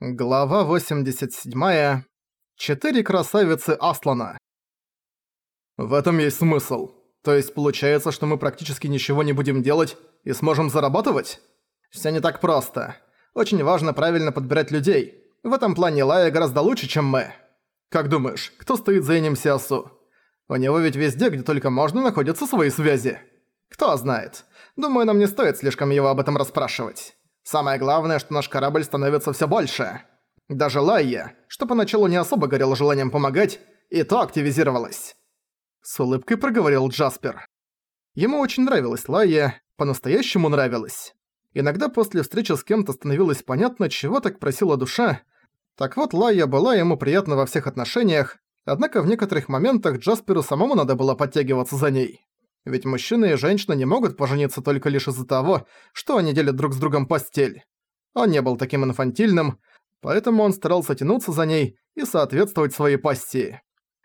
Глава 87. Четыре красавицы Аслана. В этом есть смысл. То есть получается, что мы практически ничего не будем делать и сможем зарабатывать? Всё не так просто. Очень важно правильно подбирать людей. В этом плане Лая гораздо лучше, чем мы. Как думаешь, кто стоит за Энем Сиасу? У него ведь везде, где только можно, находятся свои связи. Кто знает. Думаю, нам не стоит слишком его об этом расспрашивать. Самое главное, что наш корабль становится все больше. Даже Лайя, что поначалу не особо горела желанием помогать, и то активизировалась. С улыбкой проговорил Джаспер. Ему очень нравилась Лайя, по-настоящему нравилась. Иногда после встречи с кем-то становилось понятно, чего так просила душа. Так вот, Лайя была ему приятна во всех отношениях, однако в некоторых моментах Джасперу самому надо было подтягиваться за ней. Ведь мужчина и женщина не могут пожениться только лишь из-за того, что они делят друг с другом постель. Он не был таким инфантильным, поэтому он старался тянуться за ней и соответствовать своей пассии.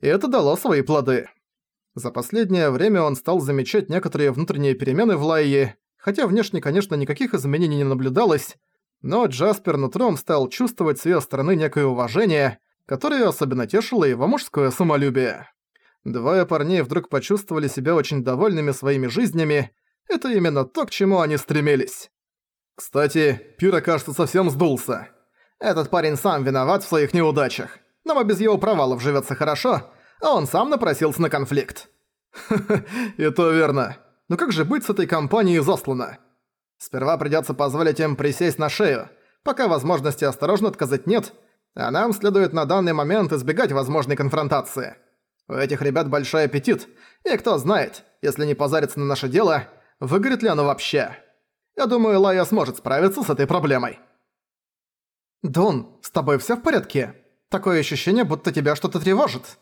И это дало свои плоды. За последнее время он стал замечать некоторые внутренние перемены в Лайе, хотя внешне, конечно, никаких изменений не наблюдалось, но Джаспер нутром стал чувствовать с её стороны некое уважение, которое особенно тешило его мужское самолюбие. Двое парней вдруг почувствовали себя очень довольными своими жизнями. Это именно то, к чему они стремились. Кстати, Пира, кажется, совсем сдулся. Этот парень сам виноват в своих неудачах. Нам и без его провалов живется хорошо, а он сам напросился на конфликт. Ха-ха, и то верно. Но как же быть с этой компанией заслана? Сперва придется позволить им присесть на шею, пока возможности осторожно отказать нет, а нам следует на данный момент избегать возможной конфронтации. У этих ребят большой аппетит, и кто знает, если не позариться на наше дело, выгорит ли оно вообще. Я думаю, Лая сможет справиться с этой проблемой. «Дон, с тобой всё в порядке? Такое ощущение, будто тебя что-то тревожит».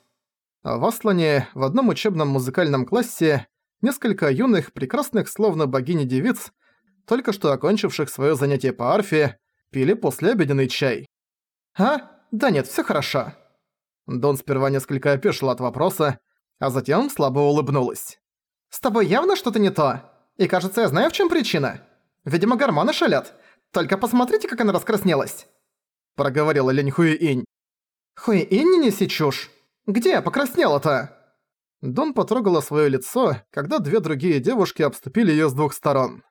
В Аслане, в одном учебном музыкальном классе, несколько юных, прекрасных, словно богини-девиц, только что окончивших своё занятие по арфе, пили послеобеденный чай. «А? Да нет, всё хорошо». Дон сперва несколько опешил от вопроса, а затем слабо улыбнулась. «С тобой явно что-то не то. И кажется, я знаю, в чем причина. Видимо, гормоны шалят. Только посмотрите, как она раскраснелась!» Проговорила Лень Хуи-Инь. «Хуи-Инь не неси чушь! Где покраснела-то?» Дон потрогала своё лицо, когда две другие девушки обступили её с двух сторон.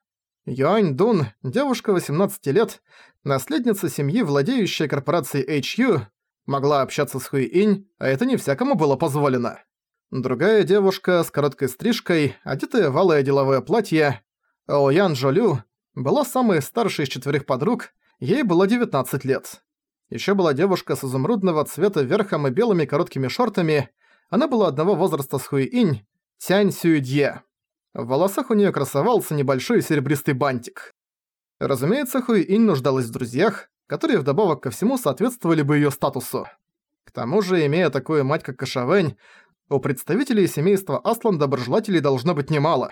Юань Дун, девушка 18 лет, наследница семьи, владеющая корпорацией HU, могла общаться с Хуи-Инь, а это не всякому было позволено. Другая девушка с короткой стрижкой, одетая в алое деловое платье, Оуян Жолю, была самой старшей из четверых подруг, ей было 19 лет. Ещё была девушка с изумрудного цвета верхом и белыми короткими шортами, она была одного возраста с Хуи-Инь, Тянь Сюэдье. В волосах у неё красовался небольшой серебристый бантик. Разумеется, Хуи-Инь нуждалась в друзьях, которые вдобавок ко всему соответствовали бы её статусу. К тому же, имея такую мать, как Кашавэнь, у представителей семейства Аслан доброжелателей должно быть немало.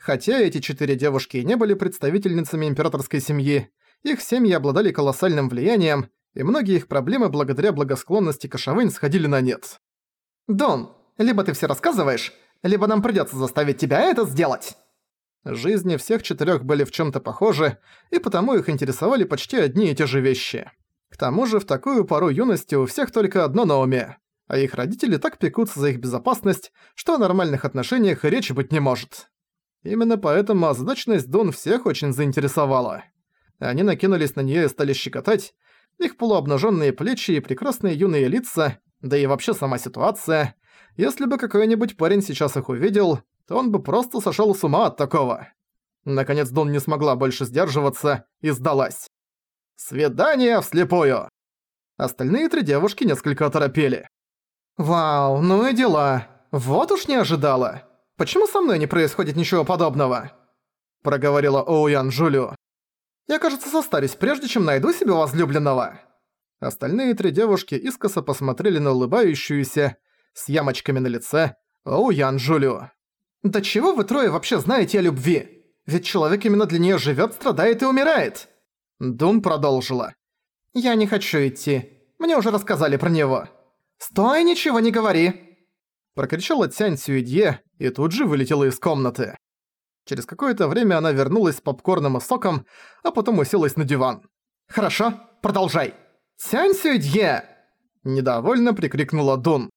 Хотя эти четыре девушки не были представительницами императорской семьи, их семьи обладали колоссальным влиянием, и многие их проблемы благодаря благосклонности Кашавэнь сходили на нет. «Дон, либо ты все рассказываешь, либо нам придётся заставить тебя это сделать!» Жизни всех четырёх были в чём-то похожи, и потому их интересовали почти одни и те же вещи. К тому же в такую пору юности у всех только одно на уме, а их родители так пекутся за их безопасность, что о нормальных отношениях речи быть не может. Именно поэтому озадаченность Дон всех очень заинтересовала. Они накинулись на неё и стали щекотать, их полуобнажённые плечи и прекрасные юные лица, да и вообще сама ситуация. Если бы какой-нибудь парень сейчас их увидел, то он бы просто сошёл с ума от такого. Наконец Дон не смогла больше сдерживаться и сдалась. «Свидание вслепую!» Остальные три девушки несколько оторопели. «Вау, ну и дела. Вот уж не ожидала. Почему со мной не происходит ничего подобного?» Проговорила Оуян Жулю. «Я, кажется, состарюсь, прежде чем найду себе возлюбленного». Остальные три девушки искоса посмотрели на улыбающуюся, с ямочками на лице, Оуян Жулю. «Да чего вы трое вообще знаете о любви? Ведь человек именно для неё живёт, страдает и умирает!» Дун продолжила. «Я не хочу идти. Мне уже рассказали про него». «Стой, ничего не говори!» Прокричала Цянь Сюэдье и тут же вылетела из комнаты. Через какое-то время она вернулась с попкорном и соком, а потом уселась на диван. «Хорошо, продолжай. «Сянь Сюйдье!» Недовольно прикрикнула Дун.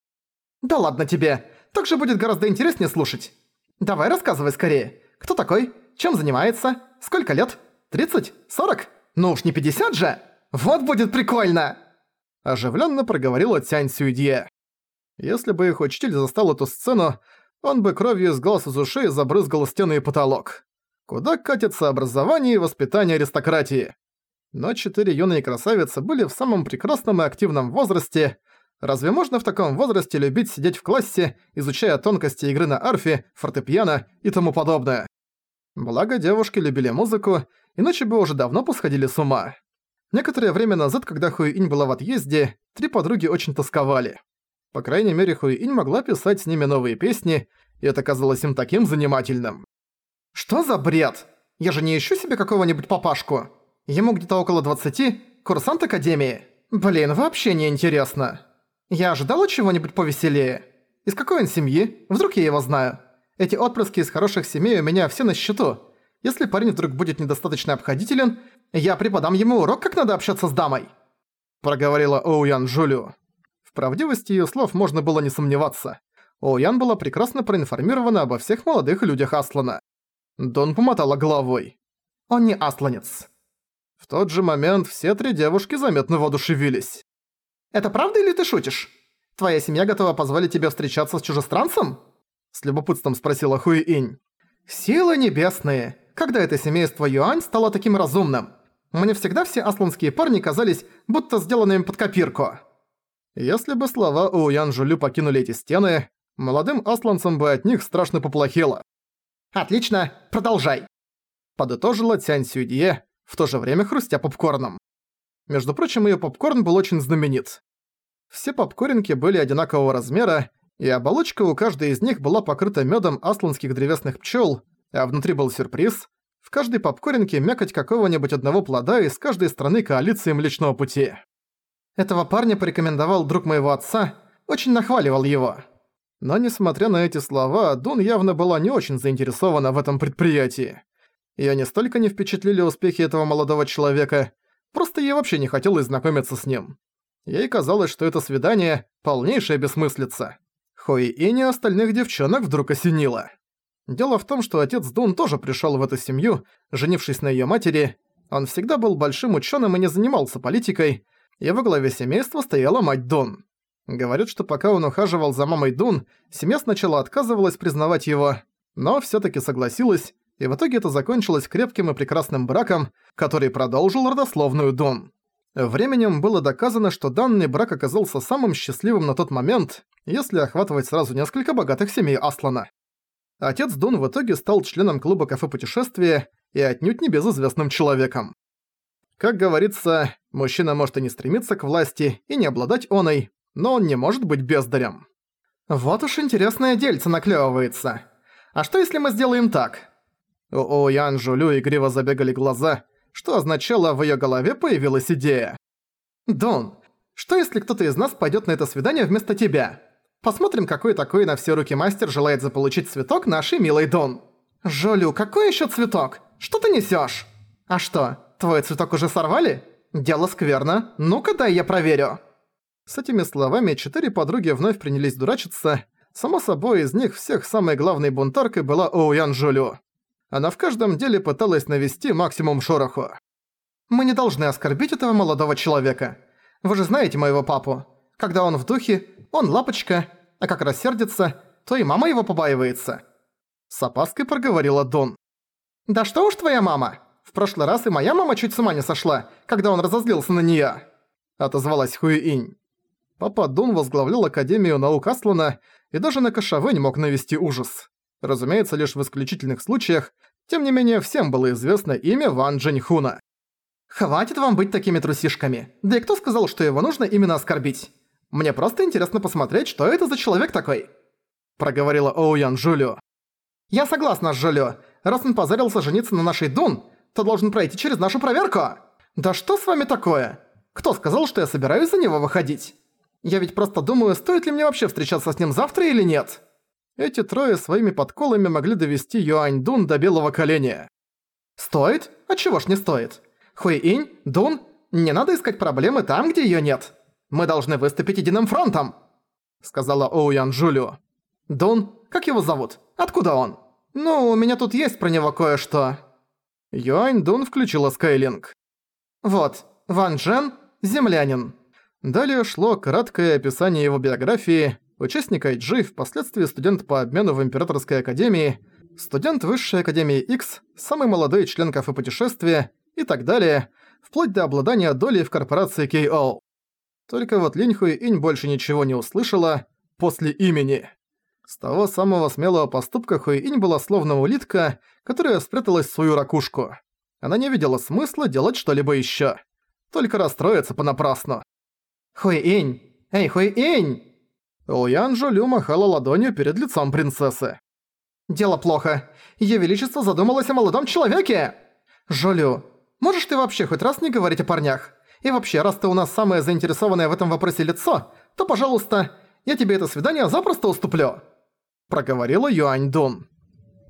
«Да ладно тебе, так же будет гораздо интереснее слушать. Давай рассказывай скорее. Кто такой? Чем занимается? Сколько лет? 30? 40? Ну уж не 50 же! Вот будет прикольно!» Оживленно проговорила Тянь Сюйдье. Если бы их учитель застал эту сцену, он бы кровью из глаз из ушей забрызгал стены и потолок. Куда катится образование и воспитание аристократии? Но четыре юные красавицы были в самом прекрасном и активном возрасте. Разве можно в таком возрасте любить сидеть в классе, изучая тонкости игры на арфе, фортепиано и тому подобное? Благо девушки любили музыку, иначе бы уже давно посходили с ума. Некоторое время назад, когда Хуиинь была в отъезде, три подруги очень тосковали. По крайней мере, Хуиинь могла писать с ними новые песни, и это казалось им таким занимательным. «Что за бред? Я же не ищу себе какого-нибудь папашку!» Ему где-то около 20, курсант академии. Блин, вообще не интересно. Я ожидала чего-нибудь повеселее. Из какой он семьи? Вдруг я его знаю. Эти отпрыски из хороших семей у меня все на счету. Если парень вдруг будет недостаточно обходителен, я преподам ему урок, как надо общаться с дамой. Проговорила Оуян Джулю. В правдивости её слов можно было не сомневаться. Оуян была прекрасно проинформирована обо всех молодых людях Аслана. Дон помотала головой. Он не асланец. В тот же момент все три девушки заметно воодушевились. «Это правда или ты шутишь? Твоя семья готова позволить тебе встречаться с чужестранцем?» С любопытством спросила Хуи Инь. «Силы небесные! Когда это семейство Юань стало таким разумным? Мне всегда все асланские парни казались будто сделанными под копирку». Если бы слова у Ян Жулю покинули эти стены, молодым асланцам бы от них страшно поплохело. «Отлично, продолжай!» Подытожила Тянь Сюдье, в то же время хрустя попкорном. Между прочим, её попкорн был очень знаменит. Все попкоринки были одинакового размера, и оболочка у каждой из них была покрыта мёдом асланских древесных пчёл, а внутри был сюрприз. В каждой попкоринке мякоть какого-нибудь одного плода из каждой страны коалиции Млечного Пути. Этого парня порекомендовал друг моего отца, очень нахваливал его. Но несмотря на эти слова, Дун явно была не очень заинтересована в этом предприятии. Её не столько не впечатлили успехи этого молодого человека, просто ей вообще не хотелось знакомиться с ним. Ей казалось, что это свидание – полнейшая бессмыслица. Хои и не остальных девчонок вдруг осенило. Дело в том, что отец Дун тоже пришёл в эту семью, женившись на её матери. Он всегда был большим учёным и не занимался политикой, и во главе семейства стояла мать Дун. Говорят, что пока он ухаживал за мамой Дун, семья сначала отказывалась признавать его, но всё-таки согласилась, и в итоге это закончилось крепким и прекрасным браком, который продолжил родословную Дун. Временем было доказано, что данный брак оказался самым счастливым на тот момент, если охватывать сразу несколько богатых семей Аслана. Отец Дун в итоге стал членом клуба кафе путешествия и отнюдь не безызвестным человеком. Как говорится, мужчина может и не стремиться к власти, и не обладать оной, но он не может быть бездарем. Вот уж интересное дельце наклевывается. А что если мы сделаем так? У Ян Жулю игриво забегали глаза, что означало, в её голове появилась идея. «Дон, что если кто-то из нас пойдёт на это свидание вместо тебя? Посмотрим, какой такой на все руки мастер желает заполучить цветок нашей милой Дон». «Жолю, какой ещё цветок? Что ты несёшь?» «А что, твой цветок уже сорвали? Дело скверно. Ну-ка дай я проверю». С этими словами четыре подруги вновь принялись дурачиться. Само собой, из них всех самой главной бунтаркой была Оуян Жолю она в каждом деле пыталась навести максимум шороху. «Мы не должны оскорбить этого молодого человека. Вы же знаете моего папу. Когда он в духе, он лапочка, а как рассердится, то и мама его побаивается». С опаской проговорила Дон. «Да что уж твоя мама? В прошлый раз и моя мама чуть с ума не сошла, когда он разозлился на неё», — отозвалась Хуи-Инь. Папа Дун возглавлял Академию наук Аслана и даже на Кашавэнь мог навести ужас. Разумеется, лишь в исключительных случаях, тем не менее всем было известно имя Ван Джэньхуна. «Хватит вам быть такими трусишками. Да и кто сказал, что его нужно именно оскорбить? Мне просто интересно посмотреть, что это за человек такой», — проговорила Оуян Жулю. «Я согласна с Жулю. Раз он позарился жениться на нашей Дун, то должен пройти через нашу проверку. Да что с вами такое? Кто сказал, что я собираюсь за него выходить? Я ведь просто думаю, стоит ли мне вообще встречаться с ним завтра или нет?» Эти трое своими подколами могли довести Юань Дун до белого коленя. «Стоит? А чего ж не стоит? Хуи Инь, Дун, не надо искать проблемы там, где её нет. Мы должны выступить единым фронтом», — сказала Оуян Джулио. «Дун, как его зовут? Откуда он?» «Ну, у меня тут есть про него кое-что». Юань Дун включила Скайлинг. «Вот, Ван Джен – землянин». Далее шло краткое описание его биографии, участник IG, впоследствии студент по обмену в Императорской Академии, студент Высшей Академии X, самый молодой член кафе путешествия и так далее, вплоть до обладания долей в корпорации KO. Только вот Линь Хуи Инь больше ничего не услышала после имени. С того самого смелого поступка Хуи Инь была словно улитка, которая спряталась в свою ракушку. Она не видела смысла делать что-либо ещё. Только расстроиться понапрасну. «Хуи Инь! Эй, Хуи Инь!» Луян Жолю махала ладонью перед лицом принцессы. «Дело плохо. Её Величество задумалось о молодом человеке!» «Жолю, можешь ты вообще хоть раз не говорить о парнях? И вообще, раз ты у нас самое заинтересованное в этом вопросе лицо, то, пожалуйста, я тебе это свидание запросто уступлю!» Проговорила Юань Дун.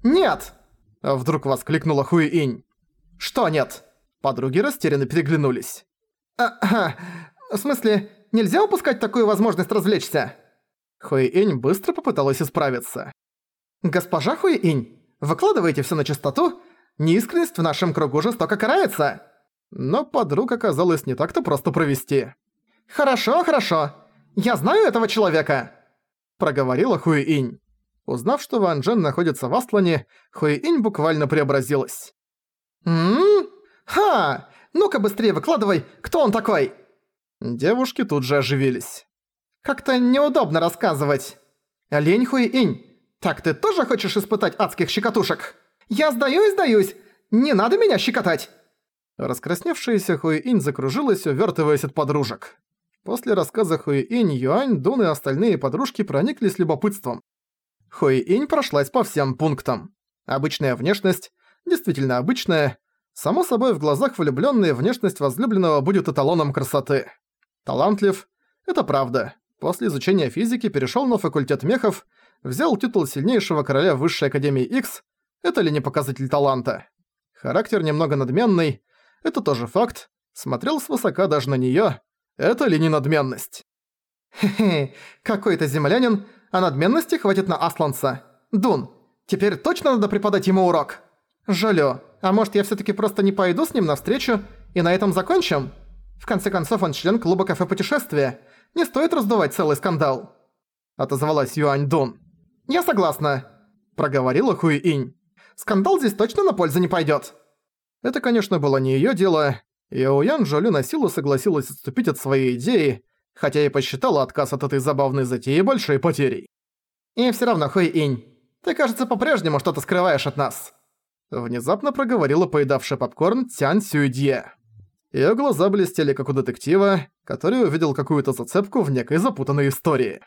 «Нет!» Вдруг воскликнула Хуи Инь. «Что нет?» Подруги растерянно переглянулись. «Ага, в смысле, нельзя упускать такую возможность развлечься?» Хуи Инь быстро попыталась исправиться. «Госпожа Хуи Инь, выкладывайте всё на чистоту, неискренность в нашем кругу жестоко карается!» Но подруг оказалось не так-то просто провести. «Хорошо, хорошо. Я знаю этого человека!» Проговорила Хуи Инь. Узнав, что Ван Джен находится в Аслане, Хуи Инь буквально преобразилась. «Ммм? Ха! Ну-ка быстрее выкладывай, кто он такой?» Девушки тут же оживились. «Как-то неудобно рассказывать. Лень Хуи Инь, так ты тоже хочешь испытать адских щекотушек? Я сдаюсь, сдаюсь! Не надо меня щекотать!» Раскрасневшаяся Хуи-Инь закружилась, увертываясь от подружек. После рассказа Хуи-Инь, Юань, Дун и остальные подружки прониклись любопытством. Хуи-Инь прошлась по всем пунктам. Обычная внешность, действительно обычная. Само собой, в глазах влюблённой внешность возлюбленного будет эталоном красоты. Талантлив – это правда. После изучения физики перешёл на факультет мехов, взял титул сильнейшего короля Высшей Академии X – это ли не показатель таланта? Характер немного надменный – это тоже факт. Смотрел свысока даже на неё. Это ли не надменность? Хе-хе, какой-то землянин, а надменности хватит на Асланца. Дун, теперь точно надо преподать ему урок? Жалю, а может я всё-таки просто не пойду с ним навстречу и на этом закончим? В конце концов, он член клуба кафе путешествия. Не стоит раздувать целый скандал. Отозвалась Юань Дун. Я согласна, проговорила Хуи Инь. Скандал здесь точно на пользу не пойдёт. Это, конечно, было не её дело, и Оуян Джоли на силу согласилась отступить от своей идеи, хотя и посчитала отказ от этой забавной затеи большой потерей. «И всё равно, Хуй Инь, ты, кажется, по-прежнему что-то скрываешь от нас», внезапно проговорила поедавшая попкорн Тян Сюйдье. Её глаза блестели, как у детектива, который увидел какую-то зацепку в некой запутанной истории.